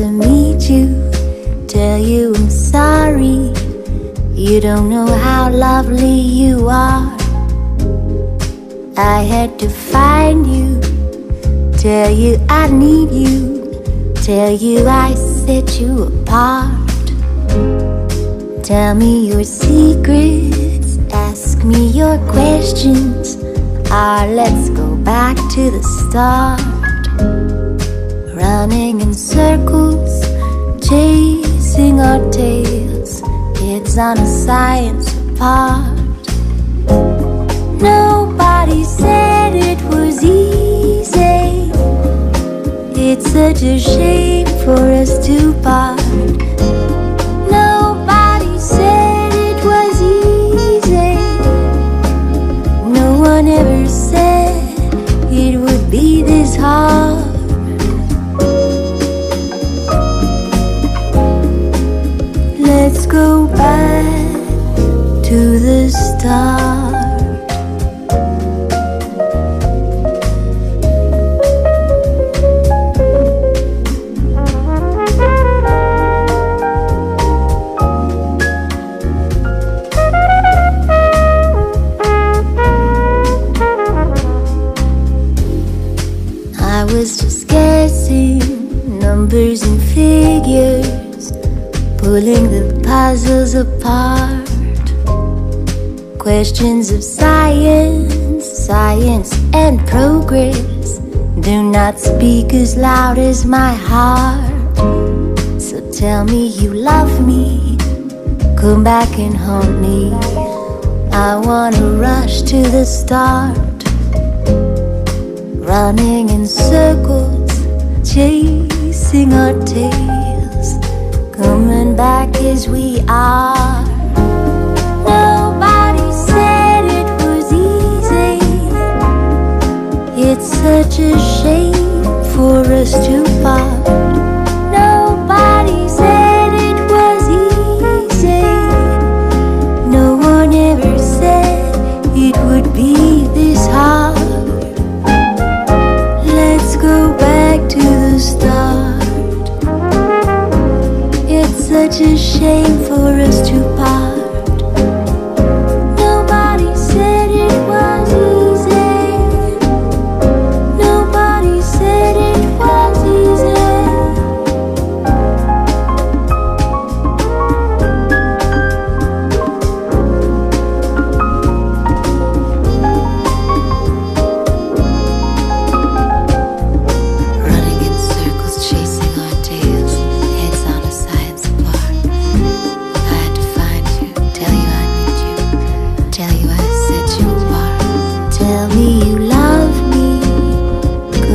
to meet you. tell you I'm sorry. You don't know how lovely you are. I had to find you, tell you I need you, tell you I set you apart. Tell me your secrets, ask me your questions. Ah, let's go back to the start. Running in circles, chasing our tails. It's on a science apart. Nobody said it was easy. It's such a shame for us to part. Numbers and figures, pulling the puzzles apart. Questions of science, science and progress do not speak as loud as my heart. So tell me you love me, come back and haunt me. I wanna rush to the start running in circles, chasing our tails, coming back as we are. Nobody said it was easy. It's such a shame for us to part. To the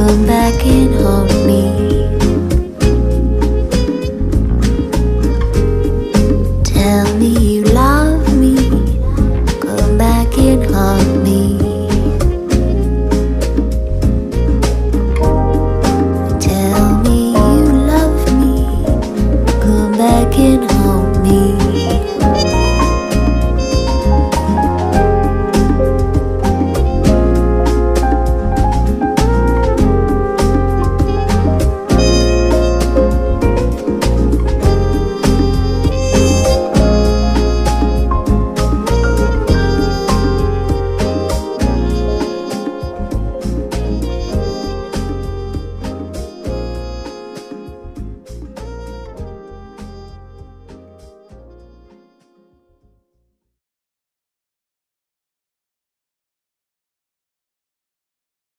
come back and hold me.